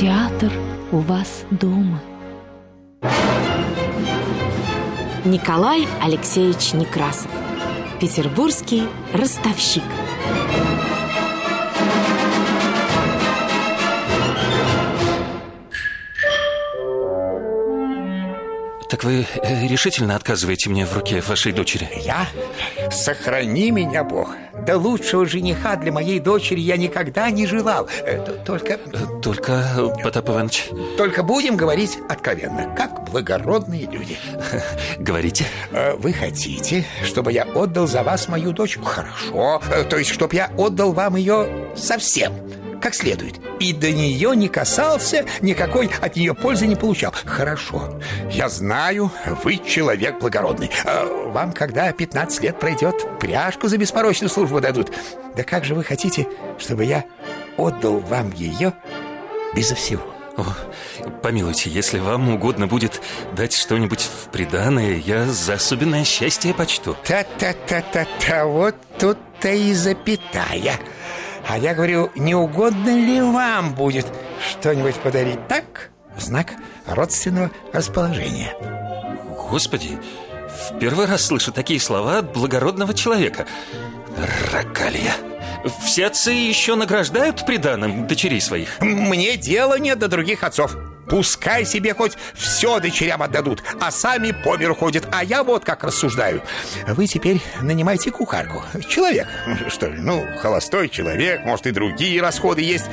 театр у вас дома. Николай Алексеевич Некрасов Петербургский ростовщик Так вы э, решительно отказываете мне в руке вашей дочери? Я? Сохрани меня, Бог. Да лучшего жениха для моей дочери я никогда не желал. Э, Только... Э, только, Потап Иванович. Только будем говорить откровенно, как благородные люди. Говорите. Вы хотите, чтобы я отдал за вас мою дочь? Хорошо, то есть, чтобы я отдал вам ее совсем как следует. И до нее не касался, никакой от нее пользы не получал. Хорошо, я знаю, вы человек благородный. А Вам, когда 15 лет пройдет, пряжку за беспорочную службу дадут. Да как же вы хотите, чтобы я отдал вам ее безо всего? О, помилуйте, если вам угодно будет дать что-нибудь в приданое, я за особенное счастье почту. Та-та-та-та-та, вот тут-то и запятая а я говорю, не угодно ли вам будет что-нибудь подарить так, в знак родственного расположения? Господи, в первый раз слышу такие слова от благородного человека. Ракалия. Все отцы еще награждают приданым дочерей своих? Мне дела нет до других отцов. Пускай себе хоть все дочерям отдадут, а сами по миру ходят. А я вот как рассуждаю. Вы теперь нанимайте кухарку. Человек, что ли, ну, холостой человек, может, и другие расходы есть.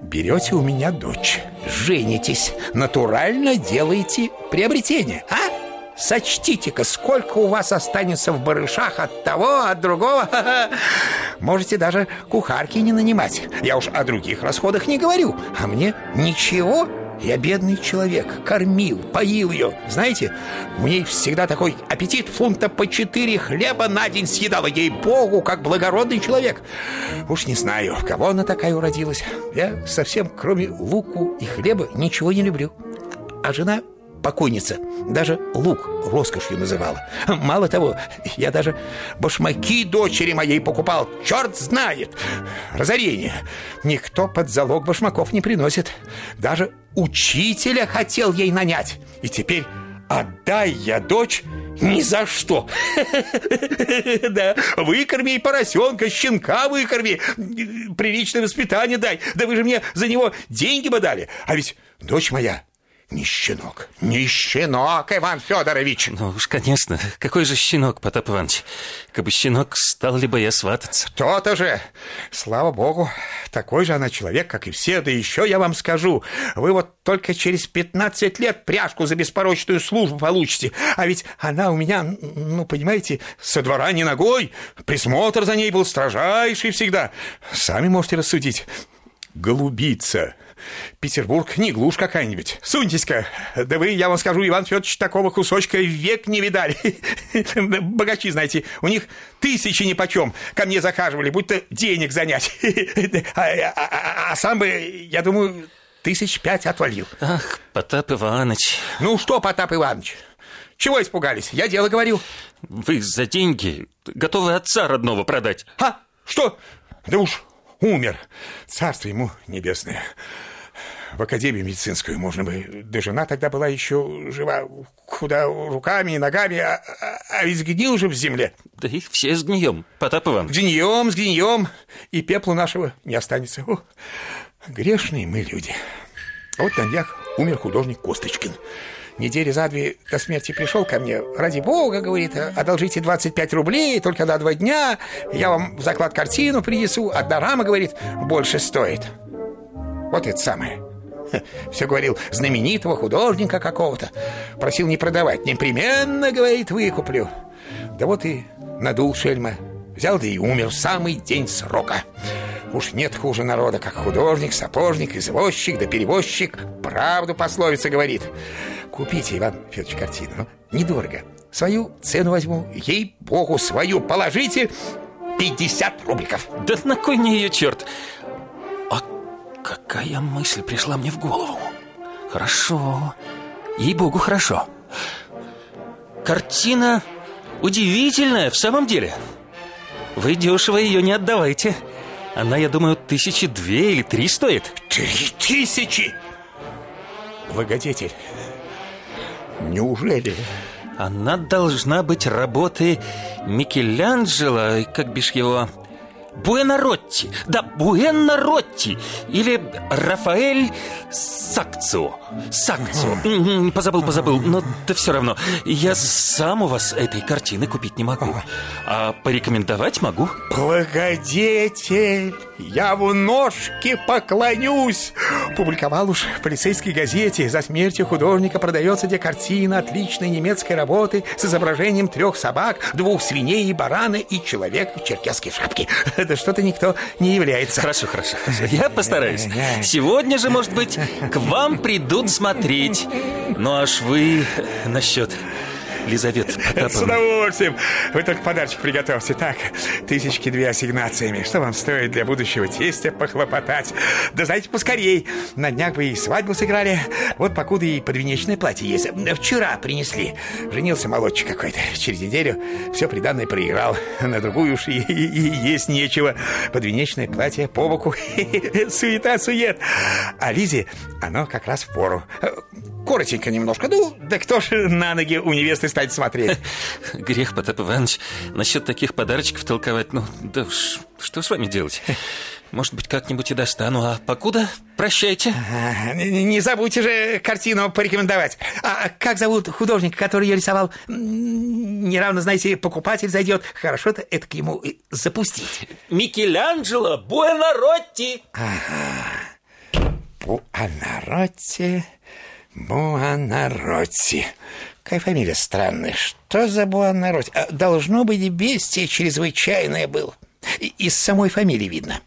Берете у меня дочь, женитесь, натурально делаете приобретение, а? Сочтите-ка, сколько у вас останется в барышах от того, от другого. Можете даже кухарки не нанимать. Я уж о других расходах не говорю. А мне ничего я бедный человек, кормил, поил ее Знаете, у ней всегда такой аппетит Фунта по четыре хлеба на день съедала. Ей-богу, как благородный человек. Уж не знаю, кого она такая уродилась. Я совсем кроме луку и хлеба ничего не люблю. А жена покойница. Даже лук роскошью называла. Мало того, я даже башмаки дочери моей покупал. Черт знает! Разорение! Никто под залог башмаков не приносит. Даже учителя хотел ей нанять. И теперь отдай я дочь ни за что. Да, выкорми и поросенка, щенка выкорми. Приличное воспитание дай. Да вы же мне за него деньги бы дали. А ведь дочь моя не щенок, не щенок, Иван Федорович! Ну уж, конечно, какой же щенок, Потап Иванович? Кабы щенок, стал ли бы я свататься. То-то же, слава богу, такой же она человек, как и все Да еще я вам скажу, вы вот только через 15 лет пряжку за беспорочную службу получите. А ведь она у меня, ну, понимаете, со двора не ногой. Присмотр за ней был строжайший всегда. Сами можете рассудить. Голубица Петербург не глушь какая-нибудь. Суньтесь-ка. Да вы, я вам скажу, Иван Федорович, такого кусочка век не видали. Богачи, знаете, у них тысячи нипочем ко мне захаживали, будто денег занять. А, а, а, а сам бы, я думаю, тысяч пять отвалил. Ах, Потап Иванович. Ну что, Потап Иванович, чего испугались? Я дело говорю. Вы за деньги готовы отца родного продать. А? Что? Да уж умер. Царство ему небесное. В академию медицинскую можно бы. Да жена тогда была еще жива. Куда руками и ногами, а, а, а ведь сгнил же в земле. Да их все сгнием, Потап. Сгнием, сгнием, и пеплу нашего не останется. О, грешные мы люди. Вот на днях умер художник Косточкин недели за две до смерти пришел ко мне. Ради бога, говорит, одолжите 25 рублей, только до два дня. Я вам в заклад картину принесу. Одна рама, говорит, больше стоит. Вот это самое. Все говорил знаменитого художника какого-то. Просил не продавать. Непременно, говорит, выкуплю. Да вот и надул шельма. Взял да и умер в самый день срока. Уж нет хуже народа, как художник, сапожник, извозчик да перевозчик. Правду пословица говорит. Купите, Иван Федорович, картину. Ну, недорого. Свою цену возьму. Ей-богу, свою положите. 50 рубликов. Да на кой мне ее черт? Какая мысль пришла мне в голову? Хорошо. Ей-богу, хорошо. Картина удивительная в самом деле. Вы дешево ее не отдавайте. Она, я думаю, тысячи две или три стоит. Три тысячи? Благодетель, неужели... Она должна быть работы Микеланджело, как бишь его... Буэнаротти, да, Буэнаротти. Или Рафаэль Сакцио. Сакцио, позабыл, позабыл. Но да все равно, я сам у вас этой картины купить не могу. А порекомендовать могу. Благодетель, я в ножки поклонюсь. Публиковал уж в полицейской газете. За смертью художника продается где картина Отличной немецкой работы С изображением трех собак, двух свиней и барана И человека в черкесской шапке Да что-то никто не является. Хорошо, хорошо, хорошо. Я постараюсь. Сегодня же, может быть, к вам придут смотреть. Ну аж вы насчет Лизавет Потаповна. С удовольствием. Вы только подарочек приготовьте. Так, тысячки две ассигнациями. Что вам стоит для будущего тестя похлопотать? Да знаете, поскорей. На днях бы и свадьбу сыграли. Вот покуда и подвенечное платье есть. Вчера принесли. Женился молодчик какой-то. Через неделю все приданное проиграл. На другую уж и, и, и есть нечего. Подвенечное платье по боку. Суета-сует. А Лизе оно как раз в пору. Коротенько немножко. Ну, да кто же на ноги у невесты станет смотреть? Грех, Потап Иванович, насчет таких подарочков толковать. Ну, да уж, что с вами делать? Может быть, как-нибудь и достану. А покуда прощайте. Не, не забудьте же картину порекомендовать. А как зовут художника, который ее рисовал? Неравно, знаете, покупатель зайдет. Хорошо-то это к ему запустить. Микеланджело Буэнаротти. Ага. Буэнаротти... Буанаротти. Какая фамилия странная. Что за Буанаротти? А, должно быть, бестия чрезвычайное был. Из самой фамилии видно.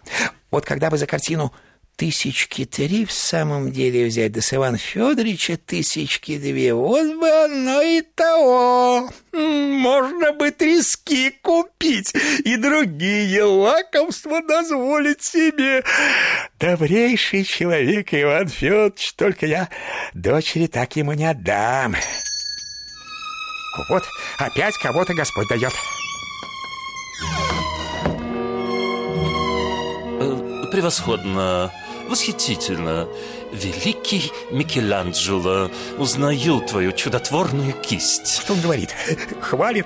Вот когда бы за картину тысячки три в самом деле взять, да с Ивана Федоровича тысячки две, вот бы оно и того. Можно бы трески купить и другие лакомства дозволить себе. Добрейший человек Иван Федорович, только я дочери так ему не отдам. Вот опять кого-то Господь дает. Э, превосходно. Восхитительно. Великий Микеланджело, узнаю твою чудотворную кисть. Что он говорит? Хвалит?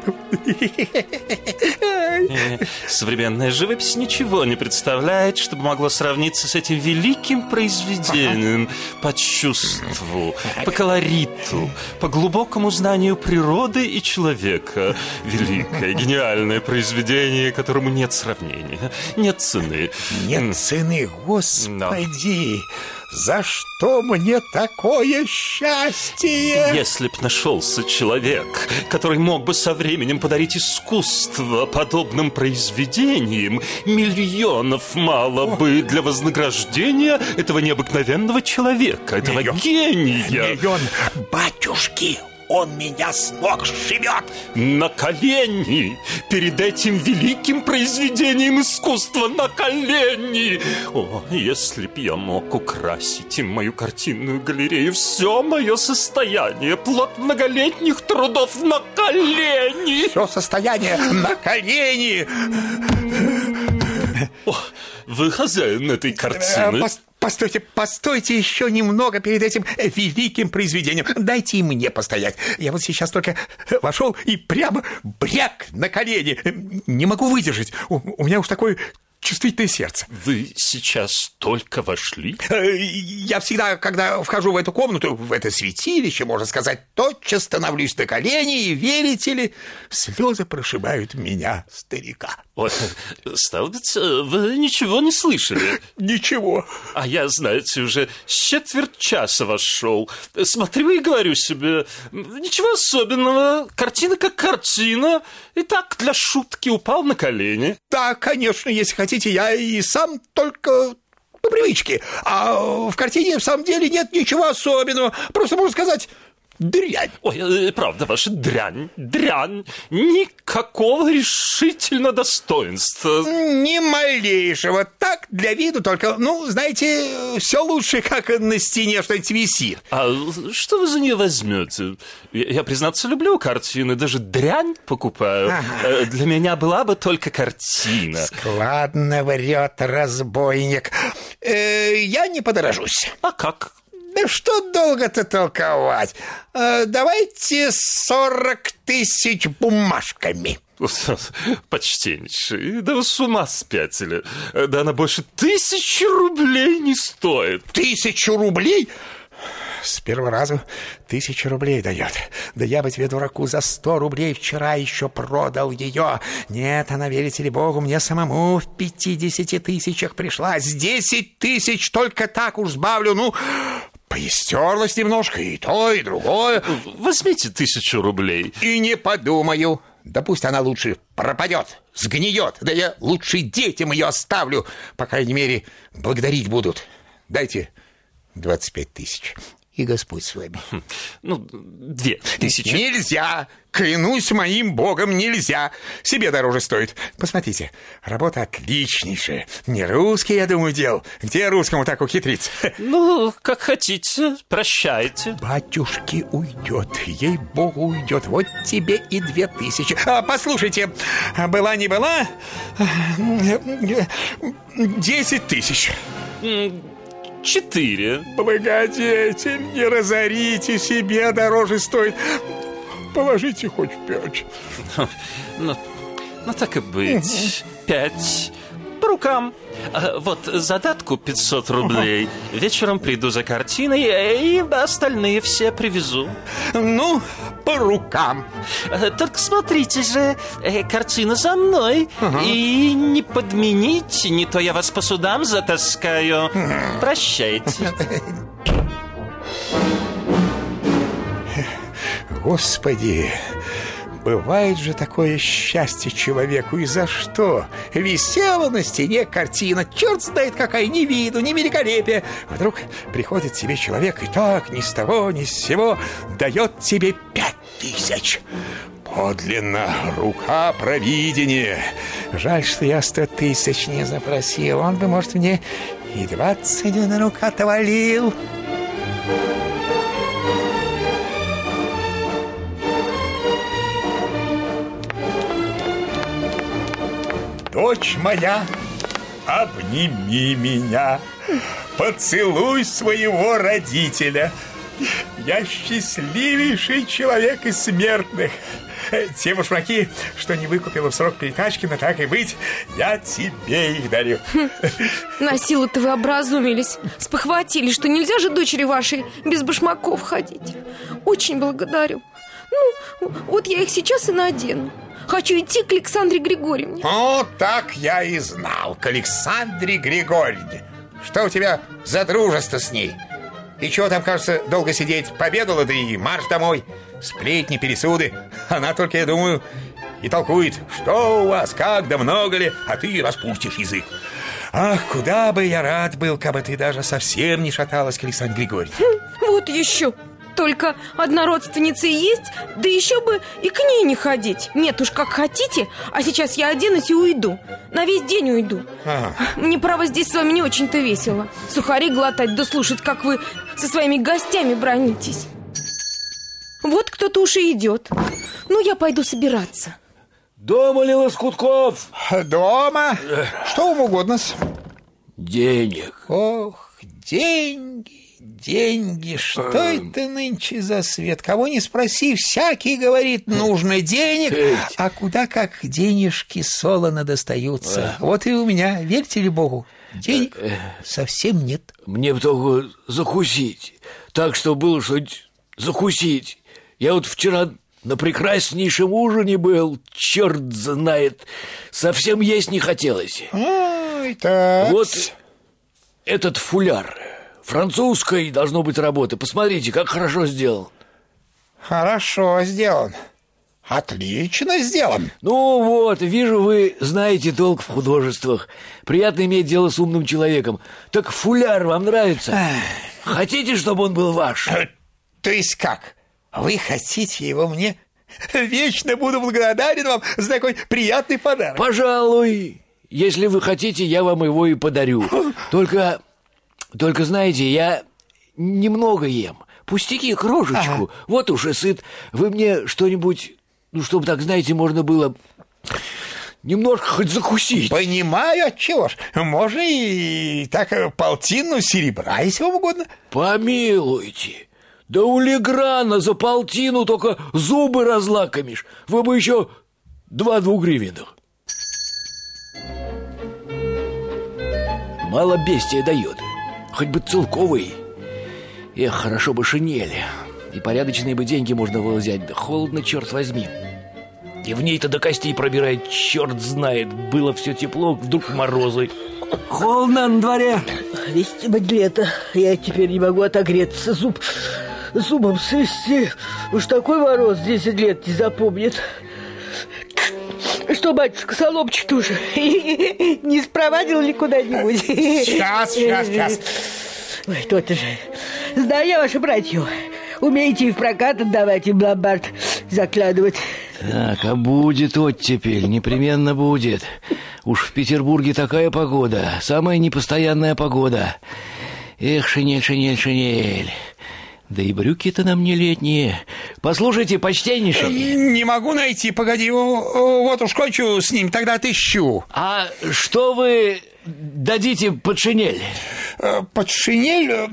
Э, современная живопись ничего не представляет, чтобы могло сравниться с этим великим произведением по чувству, по колориту, по глубокому знанию природы и человека. Великое, гениальное произведение, которому нет сравнения, нет цены. Нет цены, господи! За что мне такое счастье? Если б нашелся человек, который мог бы со временем подарить искусство подобным произведениям, миллионов мало бы для вознаграждения этого необыкновенного человека, этого Миллион. гения. Миллион, батюшки, он меня с ног сшибет На колени Перед этим великим произведением искусства На колени. О, если б я мог украсить им мою картинную галерею Все мое состояние Плод многолетних трудов на колени. Все состояние на колени. О, вы хозяин этой картины. Э, Постойте, постойте еще немного перед этим великим произведением. Дайте и мне постоять. Я вот сейчас только вошел и прямо бряк на колени. Не могу выдержать. У, у меня уж такой чувствительное сердце. Вы сейчас только вошли? Э, я всегда, когда вхожу в эту комнату, в это святилище, можно сказать, тотчас становлюсь на колени, и, верите ли, слезы прошибают меня, старика. Вот, стало быть, вы ничего не слышали? Ничего. А я, знаете, уже четверть часа вошел. Смотрю и говорю себе, ничего особенного, картина как картина. И так для шутки упал на колени. Да, конечно, если хотите хотите, я и сам только по привычке. А в картине в самом деле нет ничего особенного. Просто можно сказать дрянь. Ой, э, правда ваша дрянь, дрянь. Никакого решительно достоинства. Ни малейшего. Так, для виду только, ну, знаете, все лучше, как на стене что-нибудь висит. А что вы за нее возьмете? Я, я, признаться, люблю картины, даже дрянь покупаю. Ага. Э, для меня была бы только картина. Складно врет разбойник. Э, я не подорожусь. А как? Да что долго-то толковать? Э, давайте сорок тысяч бумажками. Почтеннейший, да вы с ума спятили. Да она больше тысячи рублей не стоит. Тысячу рублей? С первого раза тысячу рублей дает. Да я бы тебе, дураку, за сто рублей вчера еще продал ее. Нет, она, верите ли Богу, мне самому в пятидесяти тысячах пришла. С десять тысяч только так уж сбавлю, ну... Поистерлась немножко и то, и другое. Возьмите тысячу рублей. И не подумаю. Да пусть она лучше пропадет, сгниет. Да я лучше детям ее оставлю. По крайней мере, благодарить будут. Дайте 25 тысяч и Господь с вами. Хм, ну, две тысячи. Нельзя! Клянусь моим богом, нельзя! Себе дороже стоит. Посмотрите, работа отличнейшая. Не русский, я думаю, дел. Где русскому так ухитриться? Ну, как хотите, прощайте. Батюшки уйдет, ей-богу уйдет. Вот тебе и две тысячи. А, послушайте, была не была, десять тысяч четыре. Погодите, не разорите себе, дороже стоит. Положите хоть пять. Ну, ну так и быть. Пять по рукам. А, вот задатку 500 рублей. Вечером приду за картиной и остальные все привезу. Ну, по рукам. А, только смотрите же, э, картина за мной. Ага. И не подмените, не то я вас по судам затаскаю. Прощайте. Господи, Бывает же такое счастье человеку, и за что? Висела на стене картина, черт знает какая, ни виду, ни великолепия. Вдруг приходит тебе человек и так, ни с того, ни с сего, дает тебе пять тысяч. Подлинно, рука провидения. Жаль, что я сто тысяч не запросил. Он бы, может, мне и двадцать на рука отвалил. Дочь моя, обними меня, поцелуй своего родителя. Я счастливейший человек из смертных. Те башмаки, что не выкупила в срок перетачки, но так и быть, я тебе их дарю. Хм, на силу-то вы образумились, спохватили, что нельзя же дочери вашей без башмаков ходить. Очень благодарю. Ну, вот я их сейчас и надену. Хочу идти к Александре Григорьевне. О, так я и знал, к Александре Григорьевне. Что у тебя за дружество с ней? И чего там, кажется, долго сидеть? Победала, да и марш домой. Сплетни, пересуды. Она только, я думаю, и толкует, что у вас, как да много ли, а ты распустишь язык. Ах, куда бы я рад был, как бы ты даже совсем не шаталась к Александре Григорьевне. Хм, вот еще. Только одна родственница и есть, да еще бы и к ней не ходить. Нет уж, как хотите, а сейчас я оденусь и уйду. На весь день уйду. Ага. Мне, право, здесь с вами не очень-то весело. Сухари глотать, да слушать, как вы со своими гостями бронитесь. Вот кто-то уж и идет. Ну, я пойду собираться. Дома ли Лоскутков? Дома. Что вам угодно? Денег. Ох, деньги деньги, что эм... это нынче за свет? Кого не спроси, всякий говорит, нужно денег, а куда как денежки солоно достаются. Вот и у меня, верьте ли Богу, денег э, совсем нет. Мне бы только закусить, так что было что-нибудь закусить. Я вот вчера на прекраснейшем ужине был, черт знает, совсем есть не хотелось. Ой, так. Вот этот фуляр Французской должно быть работы. Посмотрите, как хорошо сделан. Хорошо сделан. Отлично сделан. Ну вот, вижу, вы знаете толк в художествах. Приятно иметь дело с умным человеком. Так фуляр вам нравится? Хотите, чтобы он был ваш? Э, то есть как? Вы хотите его мне? Вечно буду благодарен вам за такой приятный подарок. Пожалуй. Если вы хотите, я вам его и подарю. Только только, знаете, я немного ем. Пустяки, крошечку. Ага. Вот уж и сыт. Вы мне что-нибудь, ну, чтобы так, знаете, можно было немножко хоть закусить. Понимаю, отчего ж. Можно и так э, полтину серебра, если вам угодно. Помилуйте. Да у Леграна за полтину только зубы разлакомишь. Вы бы еще два двугривенных. Мало бестия дает. Хоть бы целковый. Эх, хорошо бы шинели. И порядочные бы деньги можно было взять. Да холодно, черт возьми. И в ней-то до костей пробирает, черт знает. Было все тепло, вдруг морозы. Холодно на дворе. Видите, лето. Я теперь не могу отогреться. Зуб зубом свести. Уж такой мороз 10 лет не запомнит. Что, батюшка, соломчик-то уже не спровадил ли куда-нибудь? Сейчас, сейчас, сейчас. Ой, то-то же. Знаю я ваши братья. Умеете и в прокат отдавать, и в ломбард закладывать. Так, а будет оттепель, непременно будет. Уж в Петербурге такая погода, самая непостоянная погода. Эх, шинель, шинель, шинель. Да и брюки-то на мне летние. Послушайте, почтеннейший. Не могу найти, погоди, вот уж кончу с ним, тогда отыщу. А что вы дадите под шинель? Э, под шинель? Э,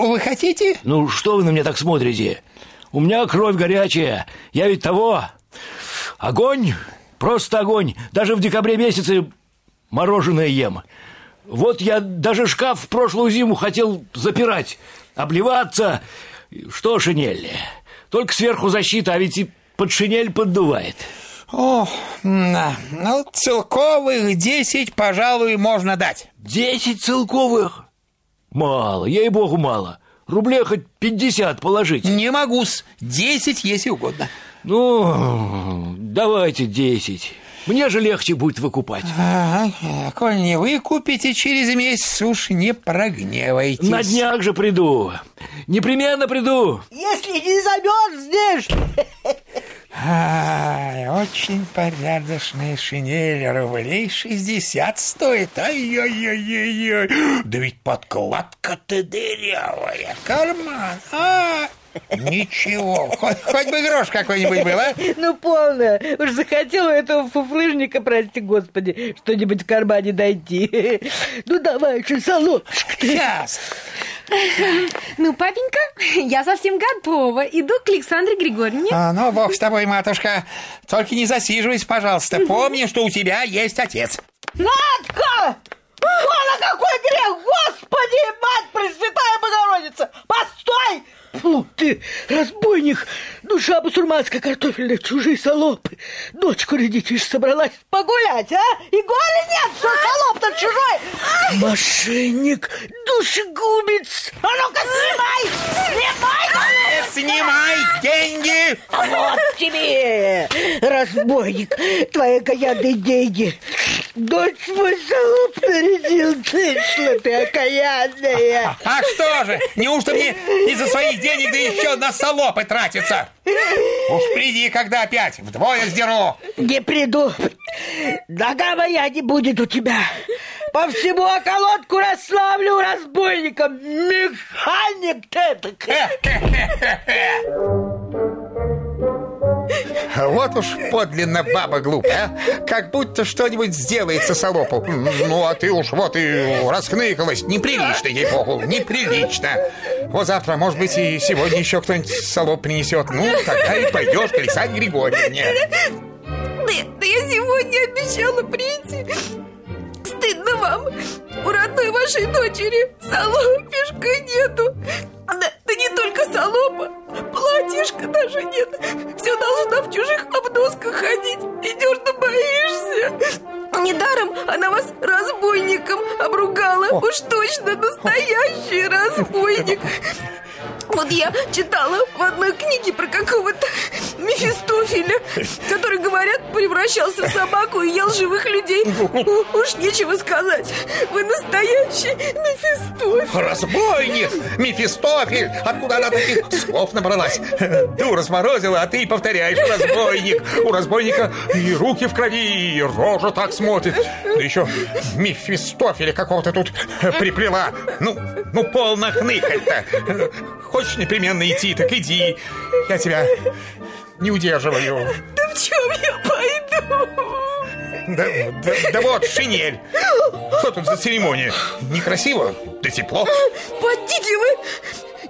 вы хотите? Ну, что вы на меня так смотрите? У меня кровь горячая. Я ведь того. Огонь, просто огонь. Даже в декабре месяце мороженое ем. Вот я даже шкаф в прошлую зиму хотел запирать обливаться. Что шинель? Только сверху защита, а ведь и под шинель поддувает. О, ну, целковых десять, пожалуй, можно дать. Десять целковых? Мало, ей-богу, мало. Рублей хоть пятьдесят положить. Не могу-с. Десять, если угодно. Ну, давайте десять. Мне же легче будет выкупать. Ага, коль не выкупите через месяц, уж не прогневайтесь. На днях же приду. Непременно приду. Если не замерзнешь. Ай, очень порядочная шинель, рублей шестьдесят стоит. Ай-яй-яй-яй. Да ведь подкладка-то дырявая. Карман, а? Ничего, хоть, хоть бы грош какой-нибудь был, а? Ну, полно. Уж захотел у этого фуфлыжника, прости господи, что-нибудь в кармане найти. Ну, давай же, солодушка Сейчас. Ну, папенька, я совсем готова. Иду к Александре Григорьевне. А, ну, бог с тобой, матушка. Только не засиживайся, пожалуйста. Помни, что у тебя есть отец. Надка! О, какой грех! Господи, мать Пресвятая Богородица! Постой! Фу, ты, разбойник! Душа басурманская картофельная, чужие солопы. Дочку родить, собралась погулять, а? И голи нет, что солоп-то чужой! Мошенник, душегубец! А ну-ка, снимай! Снимай! Снимай деньги! Вот тебе, разбойник, твои окаянные деньги. Дочь мой солоп нарядил, ты что ты окаянная. А что же, неужто мне из-за своих денег да еще на солопы тратится? Уж приди, когда опять вдвое сдеру. Не приду. Нога моя не будет у тебя. По всему околотку расслаблю разбойником. Механик ты Вот уж подлинно баба глупая, как будто что-нибудь сделается солопу. Ну, а ты уж вот и расхныкалась. Неприлично, ей-богу, неприлично. Вот завтра, может быть, и сегодня еще кто-нибудь солоп принесет. Ну, тогда и пойдешь к Александре Григорьевне. Да, да я сегодня обещала прийти. Стыдно вам. У родной вашей дочери солопишка нету. Да, да не только солопа, платьишка даже нет. Все должна в чужих обносках ходить. Идешь да боишься. Недаром она вас разбойником обругала. Уж точно настоящий разбойник. Вот я читала в одной книге про какого-то Мефистофеля, который, говорят, превращался в собаку и ел живых людей. У, уж нечего сказать. Вы настоящий Мефистофель. Разбойник! Мефистофель! Откуда она таких слов набралась? Дура сморозила, а ты повторяешь разбойник. У разбойника и руки в крови, и рожа так смотрит. Да еще Мефистофеля какого-то тут приплела. Ну, ну полно хныкать-то. Хочешь непременно идти, так иди. Я тебя не удерживаю. Да в чем я пойду? Да, да, да вот, шинель. Что тут за церемония? Некрасиво, да тепло. Подите вы!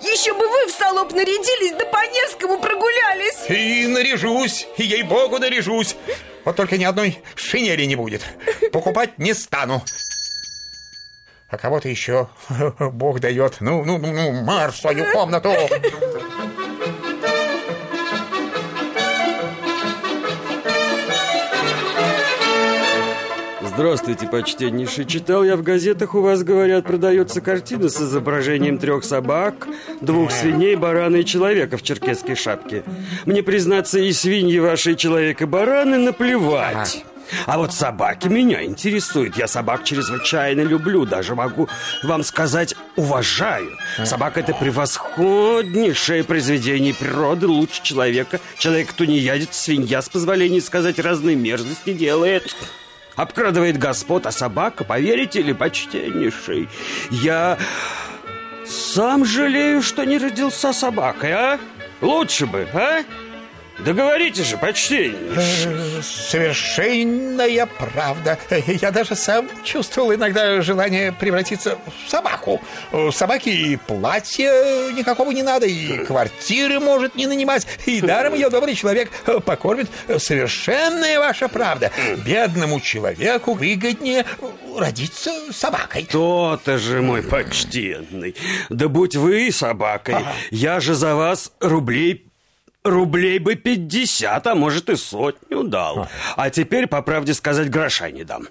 Еще бы вы в салоп нарядились, да по Невскому прогулялись. И наряжусь, и ей-богу наряжусь. Вот только ни одной шинели не будет. Покупать не стану. А кого-то еще Бог дает. Ну, ну, ну, ну, марш в свою комнату. Здравствуйте, почтеннейший. Читал я в газетах, у вас, говорят, продается картина с изображением трех собак, двух свиней, барана и человека в черкесской шапке. Мне, признаться, и свиньи ваши, и человек, и бараны наплевать. А вот собаки меня интересуют. Я собак чрезвычайно люблю. Даже могу вам сказать, уважаю. Собака – это превосходнейшее произведение природы, лучше человека. Человек, кто не ядет, свинья, с позволения сказать, разные мерзости делает обкрадывает господ, а собака, поверите ли, почтеннейший, я сам жалею, что не родился собакой, а? Лучше бы, а? Договорите же, почтеннейший. Э, Совершенная правда. Я даже сам чувствовал иногда желание превратиться в собаку. Собаке и платья никакого не надо, и квартиры может не нанимать, и даром ее добрый человек покормит. Совершенная ваша правда. Бедному человеку выгоднее родиться собакой. То-то же, мой почтенный. Да будь вы собакой, я же за вас рублей Рублей бы пятьдесят, а может и сотню дал. А теперь, по правде сказать, гроша не дам.